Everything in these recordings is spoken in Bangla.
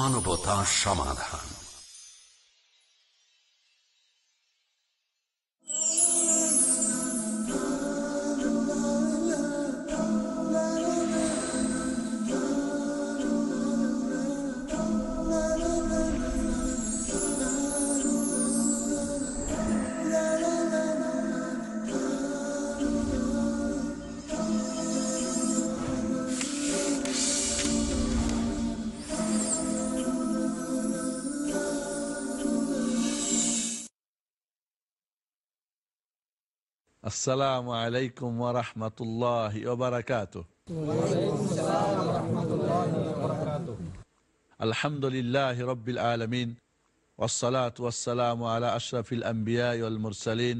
মানবতা সমাধান। আসসালামু আলাইকুম ওরহমতুল্লাহ ওবরাকাত আলহামদুলিল্লাহ রবিল আলমিন ওসলাত ওয়াসালাম আলা আশরফিল আম্বিয়া মুরসালিন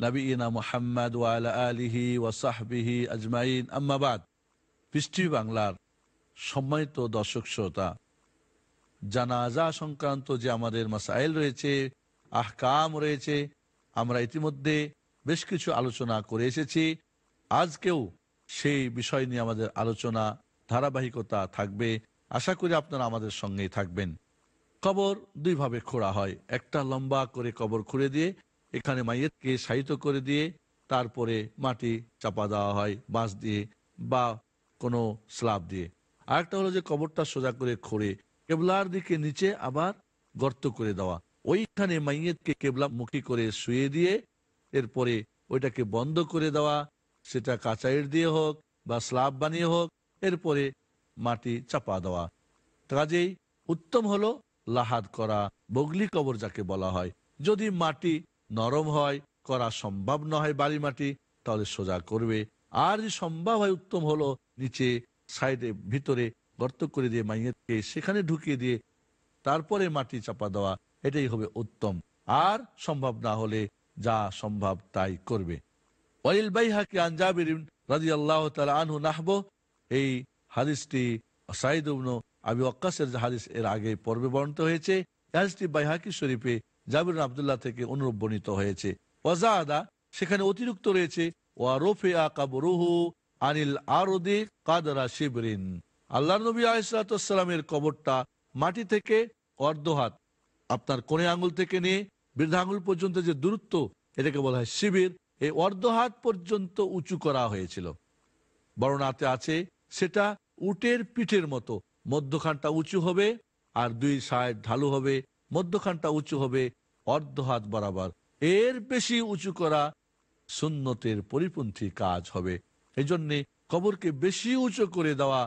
নবীনা মোহাম্মদ ওয়ালা আলিহি ওসাহবিহি আজমাইন। আম্মাবাদ পৃষ্টি বাংলার সম্মানিত দর্শক শ্রোতা, জানাজা সংক্রান্ত যে আমাদের মাসাইল রয়েছে, আহকাম রয়েছে, আমরা ইতিমধ্যে বেশ কিছু আলোচনা করে এসেছি। আজকেও সেই বিষয় নিয়ে আমাদের আলোচনা, ধারাবাহিকতা থাকবে। আশা করি আপনারা আমাদের সঙ্গেই থাকবেন। কবর দুইভাবে খোঁড়া হয়। একটা লম্বা করে কবর খুঁড়ে দিয়ে, এখানে মাইয়েতকে সাহিত্য করে দিয়ে, তারপরে মাটি চাপা দেওয়া হয়, বাঁশ দিয়ে বা কোনো স্লাব দিয়ে। আরেকটা হলো যে কবরটা সোজা করে খোঁড়ে, কেবলার দিকে নিচে আবার গর্ত করে দেওয়া। ওইখানে মাইয়েতকে কেবলা মুখী করে শুয়ে দিয়ে এরপরে ওইটাকে বন্ধ করে দেওয়া, সেটা কাঁচাইয়ের দিয়ে হোক বা স্লাব বানিয়ে হোক, এরপরে মাটি চাপা দেওয়া। কাজেই উত্তম হলো লাহাদ করা, বগলি কবর যাকে বলা হয়। যদি মাটি নরম হয়, করা সম্ভব না হয় বাড়ি মাটি, তাহলে সোজা করবে। আর যদি সম্ভব হয় উত্তম হলো নিচে সাইডে ভিতরে গর্ত করে দিয়ে মাইয়েরকে সেখানে ঢুকিয়ে দিয়ে তারপরে মাটি চাপা দেওয়া, এটাই হবে উত্তম। আর সম্ভব না হলে যা সম্ভব তাই করবে। এই হাদিসটি আবি হাদিস এর আগে পর্বে বর্ণিত হয়েছে। হাদিসটি বাইহাকি শরীফে জাবির আবদুল্লাহ থেকে অনুরূপ বর্ণিত হয়েছে। সেখানে অতিরিক্ত রয়েছে ওয়ারফে আকাবরুহু আনিল আরদে কাদরা শিবরিন। আল্লাহ নবী আলাইসালামের কবরটা মাটি থেকে অর্ধহাত আপনার কোনে আঙ্গুল থেকে নিয়ে বৃদ্ধ আঙ্গুল পর্যন্ত যে দূরত্ব, এটাকে বলা হয় শিবির, এই অর্ধহাত পর্যন্ত উঁচু করা হয়েছিল। বর্ণাতে আছে, সেটা উটের পিঠের মতো, মধ্যখানটা উঁচু হবে আর দুই সাইড ঢালু হবে, মধ্যখানটা উঁচু হবে অর্ধ হাত বরাবর। এর বেশি উঁচু করা সুন্নতের পরিপন্থী কাজ হবে। এই জন্যে কবরকে বেশি উঁচু করে দেওয়া,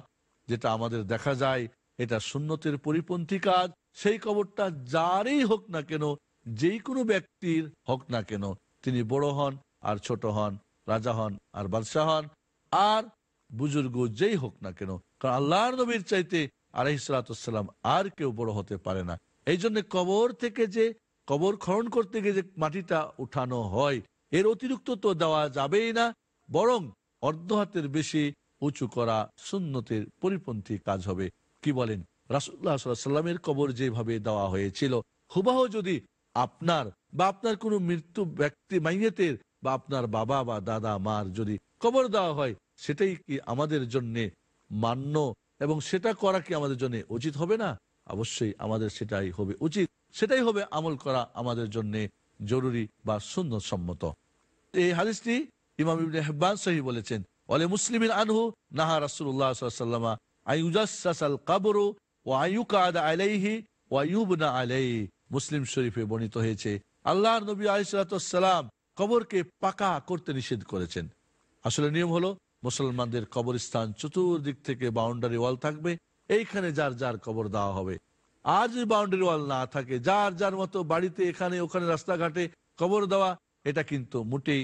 যেটা আমাদের দেখা যায়, এটা সুন্নতের পরিপন্থী কাজ। সেই কবরটা যারই হোক না কেন যেই কোনো ব্যক্তির হোক না কেন তিনি বড় হন আর ছোট হন, রাজা হন আর বাদশাহ হন, আর বুজুর্গ যেই হোক না কেন। কারণ আল্লাহর নবীর চাইতে আলহিসাল্লাম আর কেউ বড় হতে পারে না। এই জন্য কবর থেকে যে, কবর খনন করতে গিয়ে যে মাটিটা উঠানো হয়, এর অতিরিক্ত তো দেওয়া যাবেই না, বরং অর্ধ হাতের বেশি উঁচু করা সুন্নতের পরিপন্থী কাজ হবে। কি বলেন? রাসুল্লাহ সাল্লামের কবর যেভাবে দেওয়া হয়েছিল, হুবাহ যদি আপনার বা আপনার কোনো মৃত্যু ব্যক্তি মাইয়েতের বা আপনার বাবা বা দাদা, মার যদি কবর দেওয়া হয়, সেটাই কি আমাদের জন্য মান্য এবং সেটা করা কি আমাদের জন্য উচিত হবে না? অবশ্যই আমাদের সেটাই হবে উচিত। সেটাই হবে আমল করা আমাদের জন্য জরুরি বা সুন্দর সম্মত এই হাদিসটি ইমাম হেব্বান সহি বলেছেন, ওয়ালে মুসলিমিন আনহু নাহা রাসূলুল্লাহ সাল্লাল্লাহু আইয়ুজাসসাসাল কাবরু ওয়া আইয়ুকাদ আলাইহি ওয়া ইউবনা আলাইহি। মুসলিম শরীফে বর্ণিত হয়েছে আল্লাহ নবী আলাইহিসসালাম কবরকে পাকা করতে নিষেধ করেছেন। আসলে নিয়ম হলো, মুসলমানদের কবরস্থান চতুর্দিক থেকে বাউন্ডারি ওয়াল থাকবে, এইখানে যার যার কবর দেওয়া হবে। আর যদি বাউন্ডারি ওয়াল না থাকে, যার যার মতো বাড়িতে এখানে ওখানে রাস্তাঘাটে কবর দেওয়া, এটা কিন্তু মোটেই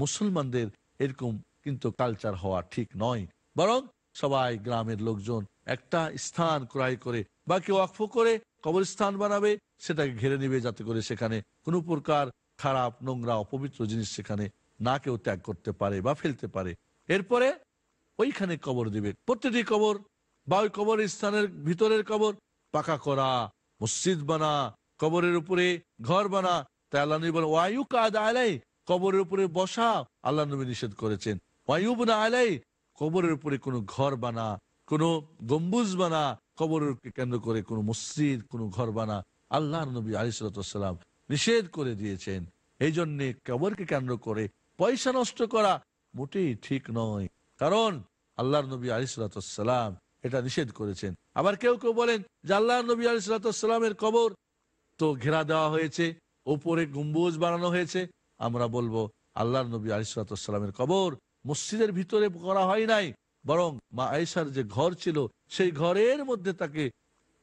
মুসলমানদের এরকম কিন্তু কালচার হওয়া ঠিক নয়। বরং সবাই গ্রামের লোকজন একটা স্থান ক্রয় করে বা কেউ অক্ষ করে কবরস্থান বানাবে সেটাকে ঘিরে নিবে যাতে করে সেখানে কোনো প্রকার খারাপ, নোংরা, অপবিত্র জিনিস সেখানে না কেউ ত্যাগ করতে পারে বা ফেলতে পারে। এরপরে ওইখানে কবর দিবে। প্রতিটি কবর বা ওই কবর স্থানের ভিতরের কবর পাকা করা, মসজিদ বানা, কবরের উপরে ঘর বানা। তাই আল্লাহ নবী বলেন ওয়ায়ু কাদ আলাই কবরের উপরে বসা। আল্লাহ নবী নিষেধ করেছেন ওয়ায়ুব না আলাই কবরের উপরে কোনো ঘর বানা, কোনো গম্বুজ বানা, কবরকে কেন্দ্র করে কোনো মসজিদ, কোনো ঘর বানা। আল্লাহ নবী আলিসাল্লাম নিষেধ করে দিয়েছেন। এই জন্যে কবরকে কেন্দ্র করে পয়সা নষ্ট করা মোটেই ঠিক নয়। কারণ আল্লাহর নবী আলিসাল্লাম এটা নিষেধ করেছেন। আবার কেউ কেউ বলেন যে আল্লাহ নবী আলিসাল্লামের কবর তো ঘেরা দেওয়া হয়েছে, ওপরে গম্বুজ বানানো হয়েছে। আমরা বলব আল্লাহর নবী আলিসাল্লামের কবর মসজিদের ভিতরে করা হয় নাই, বরং মা আয়েশার যে ঘর ছিল, সেই ঘরের মধ্যে তাকে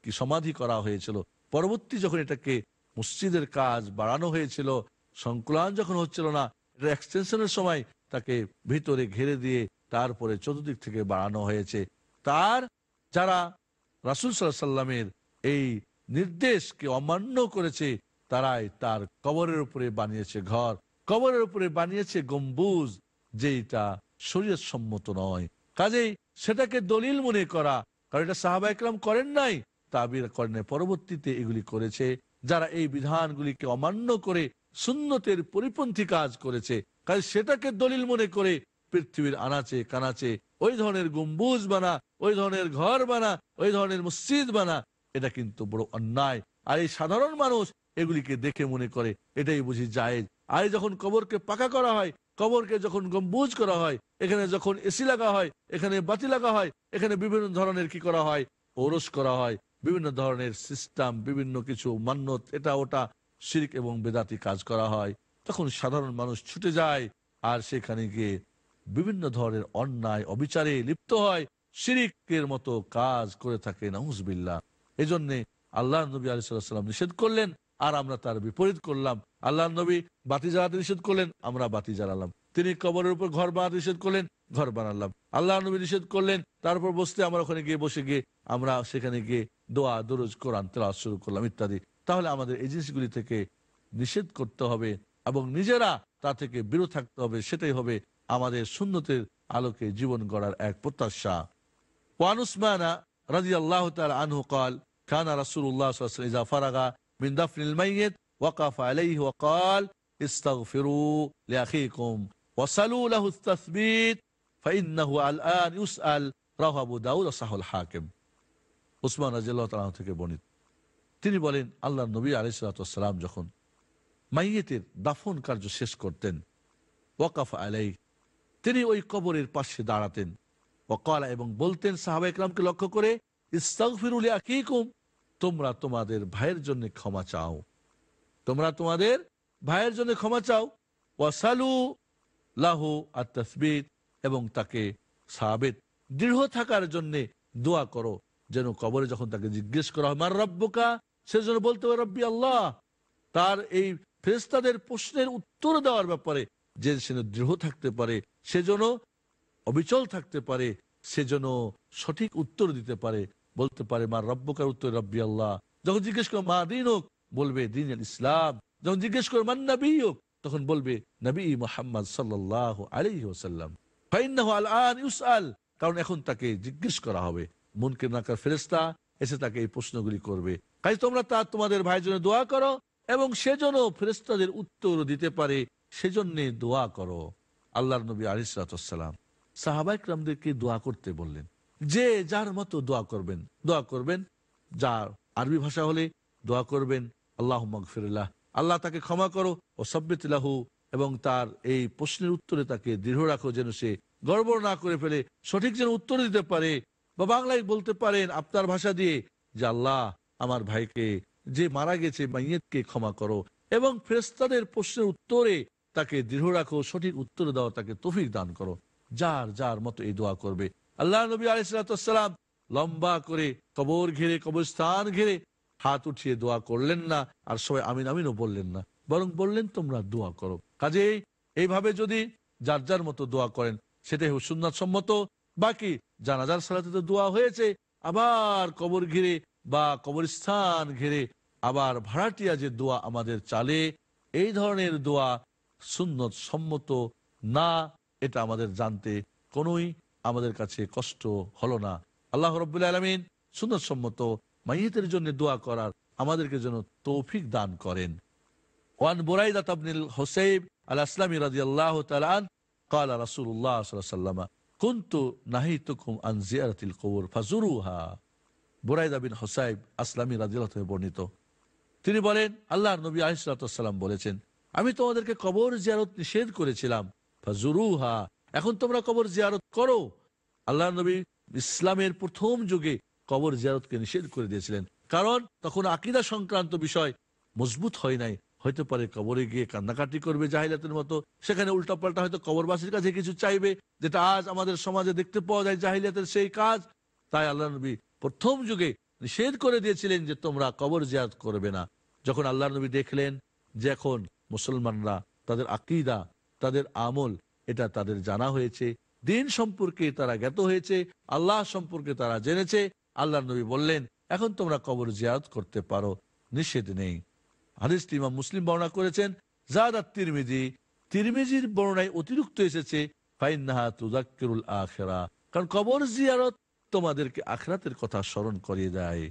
কি সমাধি করা হয়েছিল। পরবর্তী যখন এটাকে মসজিদের কাজ বাড়ানো হয়েছিল, সংকুলান যখন হচ্ছিল না, এটা এক্সটেনশনের সময় তাকে ভিতরে ঘিরে দিয়ে তারপরে চতুর্দিক থেকে বাড়ানো হয়েছে। তার যারা রাসুল সাল্লাহ সাল্লামের এই নির্দেশকে অমান্য করেছে, তারাই তার কবরের উপরে বানিয়েছে ঘর। কবরের উপরে বানিয়েছে গম্বুজ যেটা শরীর সম্মত নয়। কাজেই সেটাকে দলিল মনে করা, কারণ এটা সাহাবা করেন নাই তাবির করেন পরবর্তীতে এগুলি করেছে, যারা এই বিধানগুলিকে অমান্য করে সুন্নতের পরিপন্থী কাজ করেছে। কাজে সেটাকে দলিল মনে করে পৃথিবীর আনাচে কানাচে ওই ধরনের গম্বুজ বানা, ওই ধরনের ঘর বানা, ওই ধরনের মসজিদ বানা, এটা কিন্তু বড় অন্যায়। আর এই সাধারণ মানুষ এগুলিকে দেখে মনে করে, এটাই বুঝি জায়েজ। আর যখন কবরকে পাকা করা হয়, কবরকে যখন গম্বুজ করা হয়, এখানে যখন এসি লাগা হয়, এখানে বাতি লাগা হয়, এখানে বিভিন্ন ধরনের কি করা হয়, ওরস করা হয় বিভিন্ন ধরনের সিস্টেম বিভিন্ন কিছু মান্যত, এটা ওটা শিরিক এবং বেদাতি কাজ করা হয়। তখন সাধারণ মানুষ ছুটে যায় আর সেখানে গিয়ে বিভিন্ন ধরনের অন্যায়, অবিচারে লিপ্ত হয়, শিরিকের মতো কাজ করে থাকে নাউজবিল্লা এই জন্যে আল্লাহ নবী আলিসাল্লাম নিষেধ করলেন আর আমরা তার বিপরীত করলাম। আল্লাহ নবী বাতি জ্বালাতে নিষেধ করলেন, আমরা বাতি জ্বালালাম তিনি কবরের উপর ঘর বানাতে নিষেধ করলেন ঘর বানালাম আল্লাহ নবী নিষেধ করলেন, তারপর বসতে আমরা ওখানে গিয়ে বসে গিয়ে আমরা সেখানে গিয়ে দোয়া, দরজ, কোরআন তেলা শুরু করলাম, ইত্যাদি। তাহলে আমাদের এই জিনিসগুলি থেকে নিষেধ করতে হবে এবং নিজেরা তা থেকে বিরত থাকতে হবে, সেটাই হবে আমাদের সুন্নতের আলোকে জীবন গড়ার এক প্রত্যাশা। ওয়ানুসমানা রাজি আল্লাহ তাল আনহু কাল খানা রাসুল উল্লাহ ফারাগা বিন্দাফনিল মাইয়েত ওয়াকাফ আলাইহি ওয়াকাল ইস্তাগফিরু লিআখিকুম ওয়াসালু লাহু তাসবীত আল আল দাউদ উসমান তিনি বলেন আল্লাহ নবী আলাইসালাম যখন মাইয়েতের দাফন কার্য শেষ করতেন, ওয়াকাফ আলাই তিনি ওই কবরের পাশে দাঁড়াতেন। ওকালা এবং বলতেন, সাহাব ইকরামকে লক্ষ্য করে তোমরা তোমাদের ভাইয়ের জন্য ক্ষমা চাও। তোমরা তোমাদের ভাইয়ের জন্য ক্ষমা চাও। ওয়াসালু লাহু আত্মাসবিদ এবং তাকে সাবেত, দৃঢ় থাকার জন্য দোয়া করো। যেন কবরে যখন তাকে জিজ্ঞেস করা হয়, মার রব্বকা? সে যেন বলতে হবে রব্বি আল্লাহ। তার এই ফেরেস্তাদের প্রশ্নের উত্তর দেওয়ার ব্যাপারে যে সে দৃঢ় থাকতে পারে সেজন্য অবিচল থাকতে পারে সেজন্য সঠিক উত্তর দিতে পারে, বলতে পারে মা রব্বকার উত্তর রব্বি আল্লাহ। যখন জিজ্ঞেস করো, মা দিন হোক? বলবে, দিন ইসলাম। যখন জিজ্ঞেস করো, মান নবী হোক? তখন বলবে, নবী মোহাম্মদ সাল্লাহ আলী ওসাল্লাম কারণ এখন তাকে জিজ্ঞেস করা হবে মনকে নাকার ফেরেস্তা এসে তাকে এই প্রশ্নগুলি করবে। কাজ তোমরা তা তোমাদের ভাইয়ের জন্য দোয়া করো এবং সেজন্য ফেরেস্তাদের উত্তর দিতে পারে, সেজন্যে দোয়া করো। আল্লাহর নবী আলিসালাম সাহাবাইকরামদেরকে দোয়া করতে বললেন, যে যার মতো দোয়া করবেন দোয়া করবেন। যার আরবি ভাষা হলে দোয়া করবেন আল্লাহ আল্লাহ তাকে ক্ষমা করো ও সব্বিতলাহু এবং তার এই প্রশ্নের উত্তরে তাকে দৃঢ় রাখো যেন সে গড়বড় না করে ফেলে, সঠিক যেন উত্তর দিতে পারে বা বাংলায় বলতে পারেন আপনার ভাষা দিয়ে যে, আল্লাহ, আমার ভাইকে যে মারা গেছে, মাইয়েতকে ক্ষমা করো। এবং ফেরেস্তাদের প্রশ্নের উত্তরে তাকে দৃঢ় রাখো, সঠিক উত্তর দাও তাকে তফিক দান করো। যার যার মতো এই দোয়া করবে। আল্লাহ নবী আলিসাল্লাম লম্বা করে কবর ঘিরে, কবরস্থান ঘিরে হাত উঠিয়ে দোয়া করলেন না, আর সবাই আমিন, আমিনও বললেন না। বরং বললেন, তোমরা দোয়া করো। কাজেই এইভাবে যদি যার যার মতো দোয়া করেন, সেটাই সুন্নাত সম্মত। বাকি জানাজার সালাতে তো দোয়া হয়েছে, আবার কবর ঘিরে বা কবরস্থান ঘিরে আবার ভাড়াটিয়া যে দোয়া আমাদের চালে, এই ধরনের দোয়া সুন্নত সম্মত না, এটা আমাদের জানতে কোনোই আমাদের কাছে কষ্ট হলো না। আল্লাহ রব্বুল আলমিন সুন্নত সম্মত মাইয়েতের জন্য দোয়া করার আমাদেরকে যেন তৌফিক দান করেন। ওয়ান বুরাইদা তাবনিল হোসেব আল আসলামী রাজি আল্লাহ তালান قال رسول الله صلى الله عليه وسلم কুন্তু নাহি তুকুম আন জিয়ারাতিল কবর ফাজুরুহা বুরাইদা বিন হোসাইব আসলামী রাজিয়াল বর্ণিত তিনি বলেন আল্লাহ নবী আলিসাল্লাম বলেছেন আমি তোমাদেরকে কবর জিয়ারত নিষেধ করেছিলাম ফাজুরুহা এখন তোমরা কবর জিয়ারত করো আল্লাহ নবী ইসলামের প্রথম যুগে কবর জিয়ারতকে নিষেধ করে দিয়েছিলেন কারণ তখন আকিদা সংক্রান্ত বিষয় মজবুত হয় নাই হয়তো পারে কবরে গিয়ে কান্নাকাটি করবে জাহিলাতের মতো। সেখানে উল্টাপাল্টা হয়তো কবরবাসীর কাছে কিছু চাইবে, যেটা আজ আমাদের সমাজে দেখতে পাওয়া যায় জাহিলিয়াতের সেই কাজ। তাই আল্লাহ নবী প্রথম যুগে নিষেধ করে দিয়েছিলেন যে তোমরা কবর জিয়ারত করবে না। যখন আল্লাহ নবী দেখলেন যে এখন মুসলমানরা তাদের আকিদা, তাদের আমল, এটা তাদের জানা হয়েছে, দিন সম্পর্কে তারা জ্ঞাত হয়েছে, আল্লাহ সম্পর্কে তারা জেনেছে, আল্লাহ নবী বললেন, এখন তোমরা কবর জিয়ারত করতে পারো, নিষেধ নেই। হাদিসটি ইমাম মুসলিম বর্ণনা করেছেন। জাদাত তিরমিজি, তিরমিজির বর্ণনায় অতিরিক্ত এসেছে কারণ কবর জিয়ারত তোমাদেরকে আখরাতের কথা স্মরণ করিয়ে দেয়।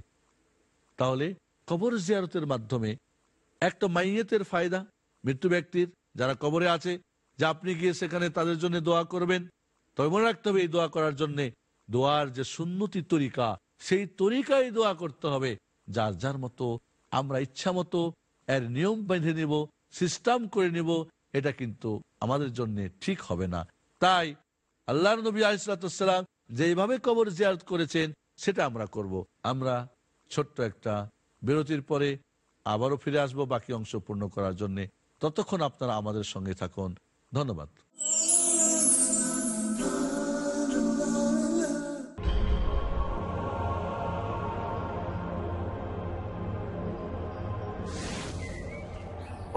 তাহলে কবর জিয়ারতের মাধ্যমে একটা মাইয়েতের ফায়দা, মৃত্যু ব্যক্তির যারা কবরে আছে, যে আপনি গিয়ে সেখানে তাদের জন্য দোয়া করবেন। তবে মনে রাখতে হবে, এই দোয়া করার জন্য দোয়ার যে সুন্নতি তরিকা, সেই তরিকায় দোয়া করতে হবে। যার যার মতো, আমরা ইচ্ছা মতো এর নিয়ম বেঁধে নিব সিস্টেম করে নিব, এটা কিন্তু আমাদের জন্য ঠিক হবে না। তাই আল্লাহ নবী আলিসাল্লাম যেভাবে কবর জিয়ারত করেছেন, সেটা আমরা করব। আমরা ছোট্ট একটা বিরতির পরে আবারও ফিরে আসব বাকি অংশ পূর্ণ করার জন্যে। ততক্ষণ আপনারা আমাদের সঙ্গে থাকুন। ধন্যবাদ।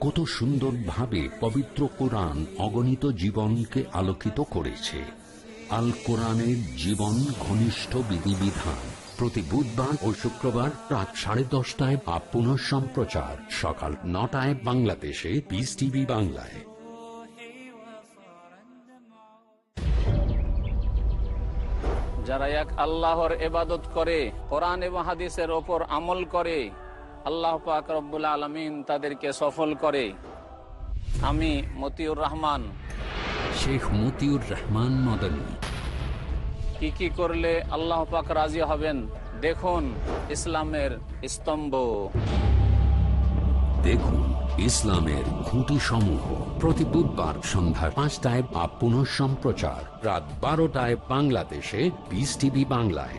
কত সুন্দরভাবে পবিত্র কোরআন অগণিত জীবনকে আলোকিত করেছে। আল কোরআনের জীবন ঘনিষ্ঠ বিধিবিধান। প্রতি বুধবার ও শুক্রবার রাত সাড়ে দশটায় বা পুনঃ সম্প্রচার। সকাল নটায় বাংলাদেশে পিস টিভি বাংলায়। যারা এক আল্লাহর এবাদত করে, কোরআন এবং হাদিসের ওপর আমল করে আল্লাহ পাক রব্বুল আলমিন তাদেরকে সফল করে। আমি মতিউর রহমান। শেখ মতিউর রহমান মদনী। কি কি করলে আল্লাহ পাক রাজি হবেন? দেখুন ইসলামের স্তম্ভ। দেখুন ইসলামের খুঁটি সমূহ প্রতি বুধবার সন্ধ্যা পাঁচটায় বা পুনঃ সম্প্রচার রাত বারোটায় বাংলাদেশে পিস টিভি বাংলায়।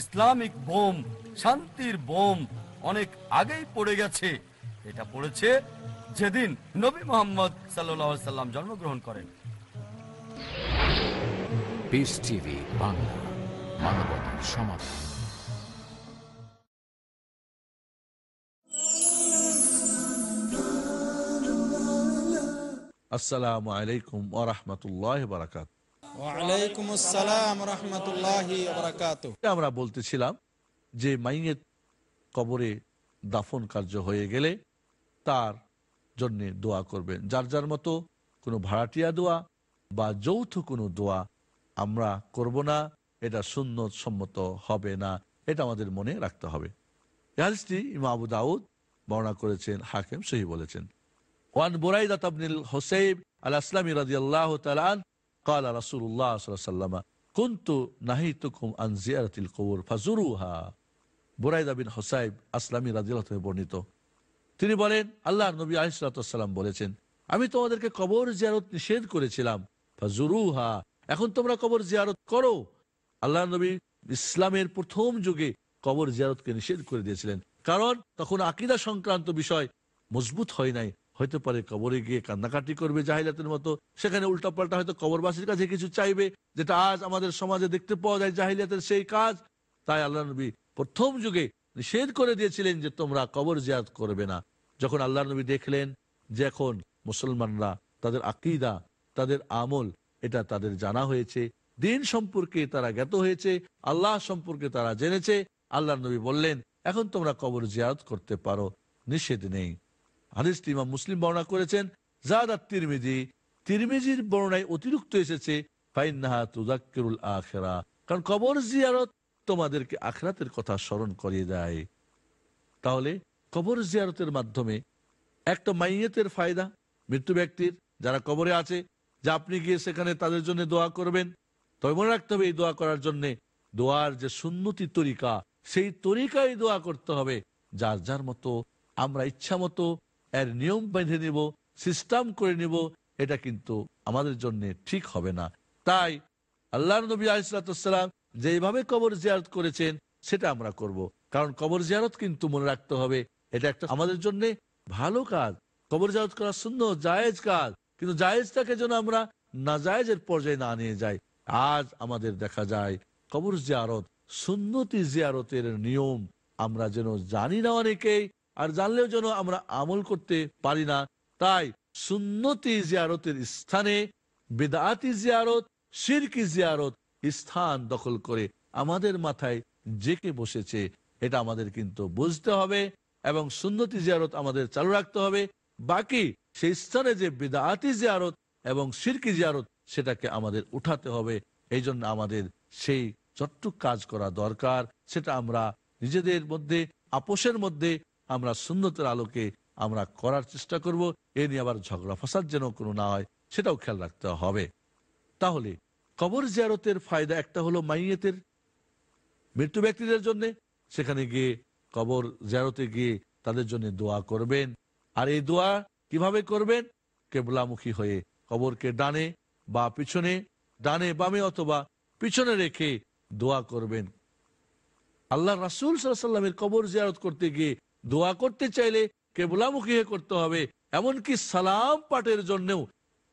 ইসলামিক বোম শান্তির বোম অনেক আগেই পড়ে গেছে। এটা পড়েছে যেদিন নবী মোহাম্মদ সাল্লাহ সাল্লাম জন্মগ্রহণ করেন। পিস টিভি বাংলা মানবতার সমাধান। আসসালামু আলাইকুম ওরহমতুল্লাহ বারাকাত আমরা বলতেছিলাম যে মাইয়ের কবরে দাফন কার্য হয়ে গেলে তার জন্য দোয়া করবেন। যার যার মতো কোনো ভাড়াটিয়া দোয়া বা যৌথ কোনো দোয়া আমরা করব না, এটা সুন্নত সম্মত হবে না, এটা আমাদের মনে রাখতে হবে। আবু দাউদ বর্ণনা করেছেন, হাকিম সহি বলেছেন। ওয়ান বুরাইদা তাবনিল হোসেব আল আসলামী রাদিয়াল্লাহু তাআলা কালা রাসুল্লাহ সাল্লামা কুন্তু নাহিতুকুম আন জিয়ারাতিল কবুর ফাজুরুহা বুরাইদা বিন হোসাইব আসলামী রাজিলত বর্ণিত। তিনি বলেন, আল্লাহ নবী আলিসাল্লাম বলেছেন, আমি তোমাদেরকে কবর জিয়ারত নিষেধ করেছিলাম, ফাজুরুহা, এখন তোমরা কবর জিয়ারত করো। আল্লাহ নবী ইসলামের প্রথম যুগে কবর জিয়ারতকে নিষেধ করে দিয়েছিলেন, কারণ তখন আকিদা সংক্রান্ত বিষয় মজবুত হয় নাই। হয়তো পারে কবরে গিয়ে কান্নাকাটি করবে জাহিলাতের মতো। সেখানে উল্টাপাল্টা হয়তো কবরবাসীর কাছে কিছু চাইবে, যেটা আজ আমাদের সমাজে দেখতে পাওয়া যায় জাহিলিয়াতের সেই কাজ। তাই আল্লাহ নবী প্রথম যুগে নিষেধ করে দিয়েছিলেন যে তোমরা কবর জিয়ারত করবে না। যখন আল্লাহ নবী দেখলেন যে এখন মুসলমানরা তাদের আকিদা, তাদের আমল, এটা তাদের জানা হয়েছে, দিন সম্পর্কে তারা জ্ঞাত হয়েছে, আল্লাহ সম্পর্কে তারা জেনেছে, আল্লাহ নবী বললেন, এখন তোমরা কবর জিয়ারত করতে পারো, নিষেধ নেই। হাদিসটি ইমাম মুসলিম বর্ণনা করেছেন জাদাত তিরমিজি তিরমিজির বর্ণায় অতিরিক্ত এসেছে কারণ কবর জিয়ারত তোমাদেরকে আখরাতের কথা স্মরণ করিয়ে দেয়। তাহলে কবর জিয়ারতের মাধ্যমে একটা মাইয়েতের ফায়দা, মৃত্যু ব্যক্তির, যারা কবরে আছে, যে আপনি গিয়ে সেখানে তাদের জন্য দোয়া করবেন। তবে মনে রাখতে হবে, এই দোয়া করার জন্য দোয়ার যে সুন্নতি তরিকা, সেই তরিকায় দোয়া করতে হবে। যার যার মতো, আমরা ইচ্ছা মতো এর নিয়ম বেঁধে নিব সিস্টেম করে নিব, এটা কিন্তু আমাদের জন্য ঠিক হবে না। তাই আল্লাহ নবী আলিসাল্লাম যেভাবে কবর জিয়ারত করেছেন, সেটা আমরা করব। কারণ কবর জিয়ারত কিন্তু মনে রাখতে হবে, এটা একটা আমাদের জন্য ভালো কাজ। কবর জিয়ারত করা সুন্দর জায়েজ কাজ। কিন্তু জায়েজটাকে যেন আমরা না জায়েজের পর্যায়ে না নিয়ে যাই। আজ আমাদের দেখা যায়, কবর জিয়ারত সুন্নতি জিয়ারতের নিয়ম আমরা যেন জানি না অনেকেই আর জানলেও যেন আমরা আমল করতে পারি না, তাই সুন্নতি জিয়ারতের স্থানে বেদাতি জিয়ারত, শিরকি জিয়ারত স্থান দখল করে আমাদের মাথায় জেকে বসেছে। এটা আমাদের কিন্তু বুঝতে হবে এবং সুন্নতি জিয়ারত আমাদের চালু রাখতে হবে। বাকি সেই স্থানে যে বেদাতি জিয়ারত এবং সিরকি জিয়ারত, সেটাকে আমাদের উঠাতে হবে। এই জন্য আমাদের সেই চট্টুক কাজ করা দরকার। সেটা আমরা নিজেদের মধ্যে, আপোষের মধ্যে আমরা সুন্নতের আলোকে আমরা করার চেষ্টা করব। এ নিয়ে আবার ঝগড়া ফাসাদ যেন কোনো না হয়, সেটাও খেয়াল রাখতে হবে। তাহলে কবর জিয়ারতের ফায়দা একটা হলো মাইয়েতের মৃত্যু ব্যক্তিদের জন্য। সেখানে গিয়ে কবর জিয়ারতে গিয়ে তাদের জন্য দোয়া করবেন। আর এই দোয়া কীভাবে করবেন? কেবলামুখী হয়ে কবরকে ডানে বা পিছনে, ডানে, বামে অথবা পিছনে রেখে দোয়া করবেন। আল্লাহ রাসুল সাল্লামের কবর জিয়ারত করতে গিয়ে দোয়া করতে চাইলে কেবলামুখী হয়ে করতে হবে, এমনকি সালাম পাঠের জন্যও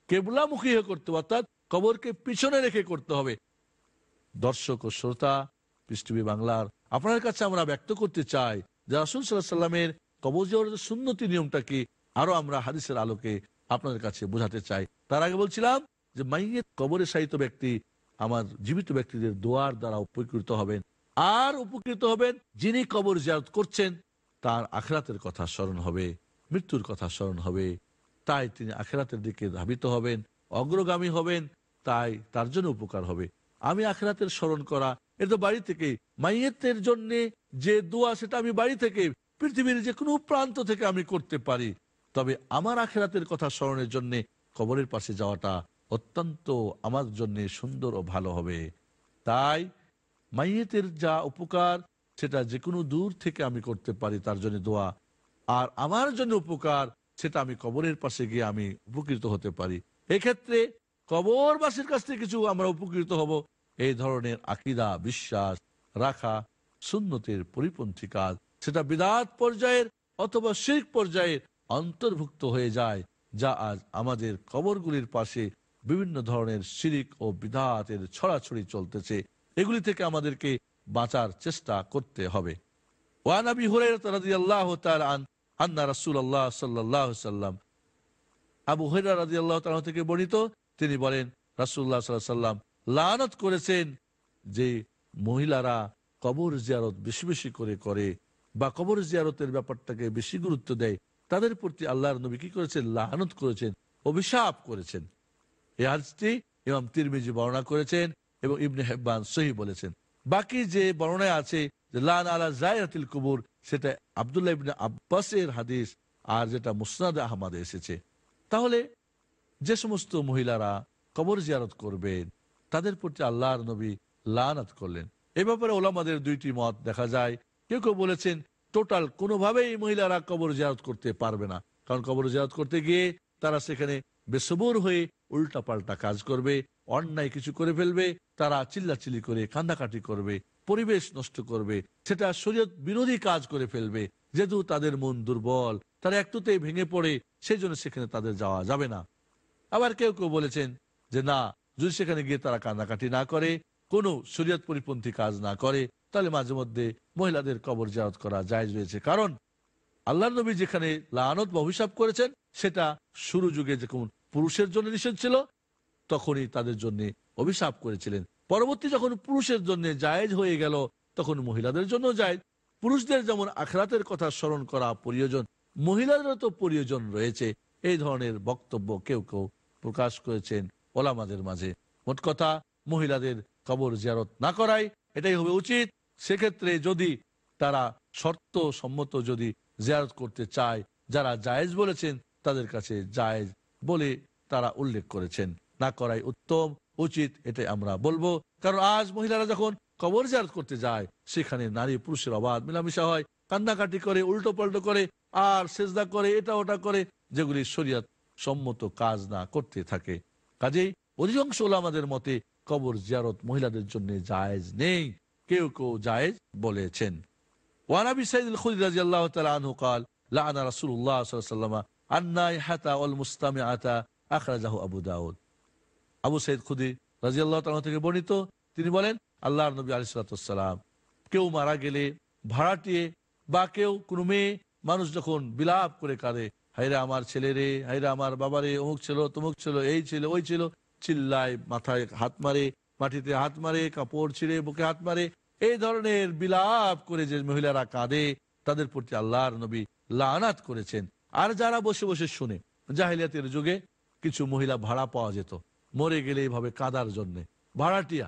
কেবলামুখী হয়ে করতে হবে, অর্থাৎ কবরকে পিছনে রেখে করতে হবে। দর্শক ও শ্রোতা পৃষ্ঠবী বাংলার, আপনার কাছে আমরা ব্যক্ত করতে চাই যে রাসুল সাল্লাহ সাল্লামের কবর জিয়ারতের সুন্নতি নিয়মটা কি, আরও আমরা হাদিসের আলোকে আপনাদের কাছে বোঝাতে চাই। তার আগে বলছিলাম যে মাইয়ের কবরে সাহিত্য ব্যক্তি, আমার জীবিত ব্যক্তিদের দোয়ার দ্বারা উপকৃত হবেন। আর উপকৃত হবেন যিনি কবর জিয়ারত করছেন। তার আখরাতের কথা স্মরণ হবে, মৃত্যুর কথা স্মরণ হবে। তাই তিনি আখেরাতের দিকে ধাবিত হবেন, অগ্রগামী হবেন, তাই তার জন্য উপকার হবে। আমি আখেরাতের স্মরণ করা, এ তো বাড়ি থেকে, মাইয়েতের জন্য যে দোয়া, সেটা আমি বাড়ি থেকে, পৃথিবীর যে কোনো প্রান্ত থেকে আমি করতে পারি। তবে আমার আখেরাতের কথা স্মরণের জন্য কবরের পাশে যাওয়াটা অত্যন্ত আমার জন্য সুন্দর ও ভালো হবে। তাই মাইয়েতের যা উপকার সেটা যে কোনো দূর থেকে আমি করতে পারি, তার জন্য দোয়া। আর আমার জন্য উপকার, সেটা আমি কবরের পাশে গিয়ে আমি উপকৃত হতে পারি। এক্ষেত্রে কবরবাসীর কাছ থেকে কিছু আমরা উপকৃত হব। এই ধরনের আকিদা, বিশ্বাস রাখা সুন্নতের পরিপন্থী কাজ। সেটা বিদাত পর্যায়ের অথবা শিখ পর্যায়ের অন্তর্ভুক্ত হয়ে যায়, যা আজ আমাদের কবরগুলির পাশে বিভিন্ন ধরনের শিরিক ও বিধাতের ছড়াছড়ি চলতেছে। এগুলি থেকে আমাদেরকে বাঁচার চেষ্টা করতে হবে। ওয়ান আবি হুরাইরা আন আন্না সাল্লাম আবু তাআলা থেকে বর্ণিত, তিনি বলেন আলাইহি সাল্লাম লানত করেছেন যে মহিলারা কবর জিয়ারত বেশি বেশি করে করে বা কবর জিয়ারতের ব্যাপারটাকে বেশি গুরুত্ব দেয়, তাদের প্রতি আল্লাহর নবী কি করেছেন? লানত করেছেন, অভিশাপ করেছেন। এই হাদিসটি ইমাম তিরমিজি বর্ণনা করেছেন এবং ইবনে হেব্বান সহি বলেছেন। বাকি যে বর্ণনায় আছে যে আলা কুবুর, সেটা আবদুল্লাহ ইবনে আব্বাসের হাদিস আর যেটা মুসনাদ আহমদে এসেছে। তাহলে যে সমস্ত মহিলারা কবর জিয়ারত করবেন, তাদের প্রতি আল্লাহর নবী লানাত করলেন। এ ব্যাপারে ওলামাদের দুইটি মত দেখা যায়। কেউ কেউ বলেছেন, টোটাল কোনোভাবেই মহিলারা কবর জিয়ারত করতে পারবে না। কারণ কবর জিয়ারত করতে গিয়ে তারা সেখানে বেসবর হয়ে উল্টা পাল্টা কাজ করবে। অন্যায় কিছু করে ফেলবে, তারা চিল্লাচিল্লি করে কান্দাকাটি করবে, পরিবেশ নষ্ট করবে, সেটা শরীয়ত বিরোধী কাজ করে ফেলবে। যেহেতু তাদের মন দুর্বল, তারা একটুতেই ভেঙে পড়ে সেই জন্য সেখানে তাদের যাওয়া যাবে না। আবার কেউ কেউ বলেছেন যে, না, যদি সেখানে গিয়ে তারা কান্নাকাটি না করে, কোনো শরীয়ত পরিপন্থী কাজ না করে, তাহলে মাঝে মধ্যে মহিলাদের কবর জারত করা জায়জ রয়েছে। কারণ আল্লাহ নবী যেখানে লানত বা অভিশাপ করেছেন, সেটা শুরু যুগে যখন পুরুষের জন্য নিষেধ ছিল তখনই তাদের জন্য অভিশাপ করেছিলেন। পরবর্তী যখন পুরুষের জন্য জায়েজ হয়ে গেল, তখন মহিলাদের জন্য জায়েজ। পুরুষদের যেমন আখরাতের কথা স্মরণ করা প্রয়োজন, মহিলাদেরও তো প্রয়োজন রয়েছে। এই ধরনের বক্তব্য কেউ কেউ প্রকাশ করেছেন ওলামাদের মাঝে। মোট কথা, মহিলাদের কবর জিয়ারত না করাই এটাই হবে উচিত। সেক্ষেত্রে যদি তারা শর্ত সম্মত যদি জিয়ারত করতে চায়, যারা জায়েজ বলেছেন তাদের কাছে জায়েজ বলে তারা উল্লেখ করেছেন। না করাই উত্তম, উচিত এটাই আমরা বলব। কারণ আজ মহিলারা যখন কবর জার করতে যায়, সেখানে নারী পুরুষের অবাধ মিলামিশা হয়, কান্নাকাটি করে উল্টো পাল্টো করে, আর সেজদা করে, এটা ওটা করে, যেগুলি শরীয়ত সম্মত কাজ না করতে থাকে। কাজেই অধিকাংশ আমাদের মতে কবর জিয়ারত মহিলাদের জন্য জায়েজ নেই, কেউ কেউ জায়েজ বলেছেন। ওয়ানাবি সাইদুল খুদি রাজি আল্লাহ তালু কাল লানা রাসুল্লাহ সাল্লামা আন্নাই হাতা অল মুস্তামে আতা আখরাজাহ Abu Dawud. Abu Saeed Khudri রাজি আল্লাহ থেকে বর্ণিত। তিনি বলেন আল্লাহ নবী আলি সালাম কেউ মারা গেলে ভাড়াটিয়ে বা কেউ কোনো মেয়ে মানুষ যখন বিলাপ করে কাঁদে হাইরা আমার ছেলে রে হাইরা আমার বাবারে অমুক ছিল, তমুক ছিল, এই ছিল, ওই ছিল, চিল্লায় মাথায় হাত মারে, মাটিতে হাত মারে, কাপড় ছিঁড়ে বুকে হাত মারে, এই ধরনের বিলাপ করে যে মহিলারা কাঁদে, তাদের প্রতি আল্লাহর নবী লানাত করেছেন। আর যারা বসে বসে শুনে, জাহিলিয়াতের যুগে কিছু মহিলা ভাড়া পাওয়া যেত। মরে গেলে এইভাবে কাদার জন্য। ভাড়াটিয়া।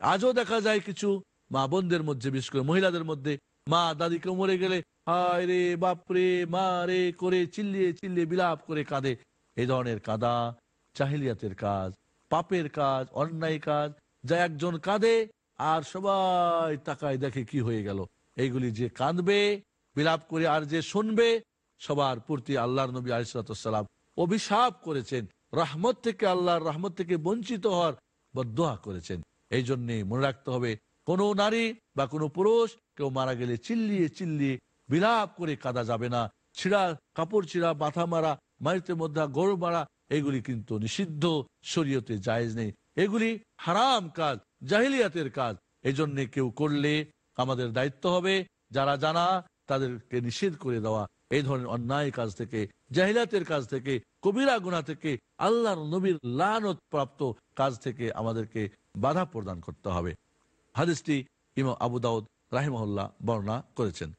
আজও দেখা যায় কিছু মা বোনদের মধ্যে, বিশেষ করে মহিলাদের মধ্যে, মা দাদিকে মরে গেলে, হায় রে বাপরে মা রে, করে চিল্লিয়ে চিল্লিয়ে বিলাপ করে কাঁদে। এই ধরনের কাদা চাহিলিয়াতের কাজ, পাপের কাজ, অন্যায় কাজ যা একজন কাঁদে আর সবাই তাকায় দেখে কি হয়ে গেল। এইগুলি যে কাঁদবে, বিলাপ করে আর যে শুনবে, সবার প্রতি আল্লাহর নবী আলিসাল্লাম অভিশাপ করেছেন। রহমত থেকে আল্লাহর রহমত থেকে বঞ্চিত হওয়ার বদোয়া করেছেন। এই জন্যে মনে রাখতে হবে, কোনো নারী বা কোনো পুরুষ কেউ মারা গেলে চিল্লিয়ে চিল্লিয়ে বিলাপ করে কাদা যাবে না। ছিঁড়া কাপড় ছিঁড়া, মাথা মারা মারিতে মধ্যে গরু মারা, এগুলি কিন্তু নিষিদ্ধ, শরীয়তে জায়েজ নেই। এগুলি হারাম কাজ, জাহিলিয়াতের কাজ। এই জন্যে কেউ করলে আমাদের দায়িত্ব হবে, যারা জানা তাদেরকে নিষেধ করে দেওয়া। এই ধরনের অন্যায় কাজ থেকে জাহিলাতের কাজ থেকে কবিরা গুণা থেকে আল্লাহর নবীর লানত প্রাপ্ত কাজ থেকে আমাদেরকে বাধা প্রদান করতে হবে হাদিসটি ইমাম আবু দাউদ রাহিমহল্লা বর্ণনা করেছেন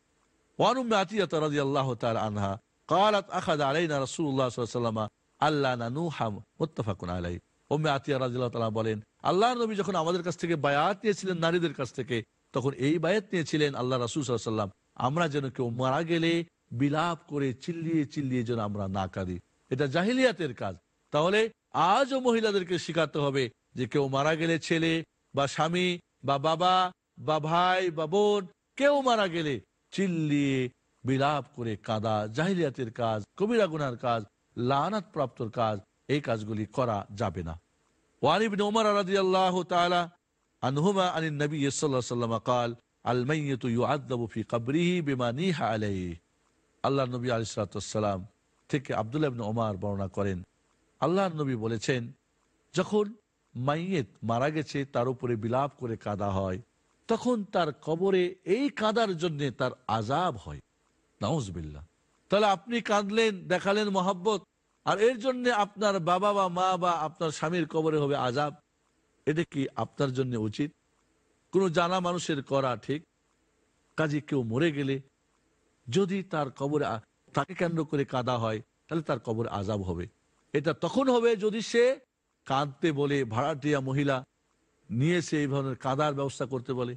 ওয়ানুম আতিয়াত রাদিয়াল্লাহু তাআলা আনহা قالت اخذ علينا رسول الله صلى الله عليه وسلم আল্লাহ নানুহা মুত্তাফাকুন আলাই ওম্মে আতিয়া রাদিয়াল্লাহু তাআলা বলেন আল্লাহর নবী যখন আমাদের কাছ থেকে বায়াত নিয়েছিলেন নারীদের কাছ থেকে তখন এই বায়াত নিয়েছিলেন আল্লাহ রাসূল সাল্লাল্লাহু আলাইহি সাল্লাম আমরা যেন কেউ মারা গেলে বিলাপ করে চিল্লিয়ে চিল্লিয়ে যেন আমরা না কাঁদি। এটা জাহিলিয়াতের কাজ। তাহলে আজও মহিলাদেরকে শিখাতে হবে যে কেউ মারা গেলে ছেলে বা স্বামী বা বাবা বা ভাই বা বোন, কেউ মারা গেলে চিল্লিয়ে বিলাপ করে কাদা। জাহিলিয়াতের কাজ, কবিরা গুনার কাজ লানাত প্রাপ্তর কাজ, এই কাজগুলি করা যাবে না। ওয়ানিবিন ওমর আলাদি আল্লাহ তালা আনহুমা আলী নবী সাল্লাহ সাল্লাম কাল আলমাইয়ু আদাবু কাবরিহি বিমানি আলাইহি। আল্লাহ নবী আলিসালাম থেকে আবদুল্লাহ ওমার বর্ণনা করেন। আল্লাহর নবী বলেছেন, যখন মাইয়েত মারা গেছে, তার উপরে বিলাপ করে কাদা হয়, তখন তার কবরে এই কাদার জন্য তার আজাব হয়। নাউজবিল্লা তাহলে আপনি কাঁদলেন, দেখালেন মহাব্বত, আর এর জন্য আপনার বাবা বা মা বা আপনার স্বামীর কবরে হবে আজাব এটা কি আপনার জন্য উচিত? কোনো জানা মানুষের করা ঠিক? কাজে কেউ মরে গেলে যদি তার কবর তাকে কেন্দ্র করে কাদা হয়, তাহলে তার কবর আজাব হবে। এটা তখন হবে যদি সে কাঁদতে বলে, ভাড়াটিয়া মহিলা নিয়ে সে এই ধরনের কাদার ব্যবস্থা করতে বলে।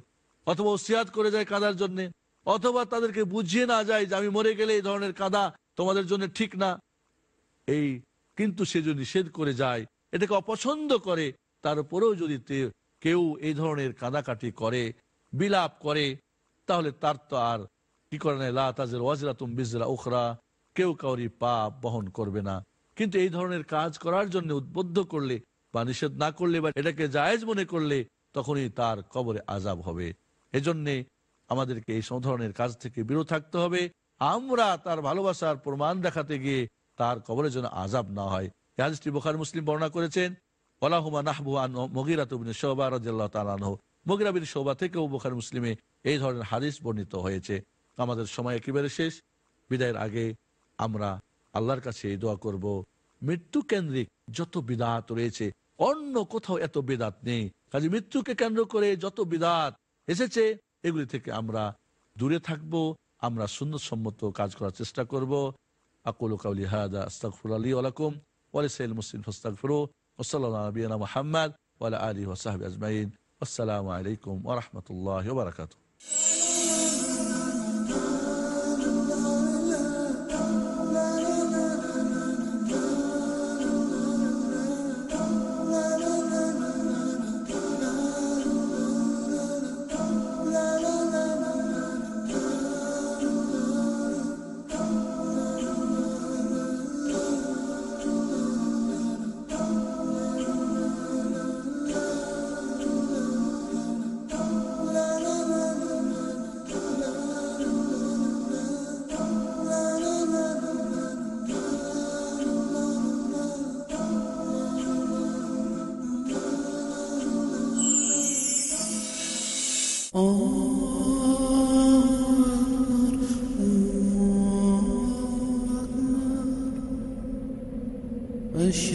অথবা ওসিয়াত করে যায় কাদার জন্য, অথবা তাদেরকে বুঝিয়ে না যায় যে আমি মরে গেলে এই ধরনের কাদা তোমাদের জন্য ঠিক না। এই কিন্তু সে যদি নিষেধ করে যায়, এটাকে অপছন্দ করে, তার উপরেও যদি কেউ এই ধরনের কাদাকাটি করে, বিলাপ করে, তাহলে তার তো আর কি করে তাজের ওয়াজরা তুম উখরা কেউ কাউরি পাপ বহন করবে না। কিন্তু এই ধরনের কাজ করার জন্য উদ্বুদ্ধ করলে বা নিষেধ না করলে বা এটাকে জায়েজ মনে করলে তখনই তার কবরে আজাব হবে। এজন্যে আমাদেরকে এই সব ধরনের কাজ থেকে বিরত থাকতে হবে। আমরা তার ভালোবাসার প্রমাণ দেখাতে গিয়ে তার কবরের জন্য আজাব না হয়। হাদিসটি বোখারি মুসলিম বর্ণনা করেছেন ওলাহুমা নাহবু মগিরা তুবিন শোভা রাজিয়াল্লাহ তালানহ মগিরা বিন শোভা থেকেও বোখারি মুসলিমে এই ধরনের হাদিস বর্ণিত হয়েছে। আমাদের সময় একেবারে শেষ। বিদায়ের আগে আমরা আল্লাহর কাছে এই দোয়া করব। মৃত্যু কেন্দ্রিক যত বিদাত রয়েছে, অন্য কোথাও এত বিদাত নেই। কাজে মৃত্যুকে কেন্দ্র করে যত বিদাত এসেছে, এগুলি থেকে আমরা দূরে থাকব। আমরা সুন্দরসম্মত কাজ করার চেষ্টা করব। আকুল কাউলি হাদা আস্তাগফির আলী ওয়ালাকুম ওয়ালিসাইল মুসলিম ফাস্তাগফিরু। ওয়াসাল্লাল্লাহু আলা নবিয়িনা মুহাম্মদ ওয়া আলা সাহবিহি আজমাইন। আসসালামু আলাইকুম ওয়া রাহমাতুল্লাহি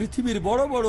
পৃথিবীর বড় বড়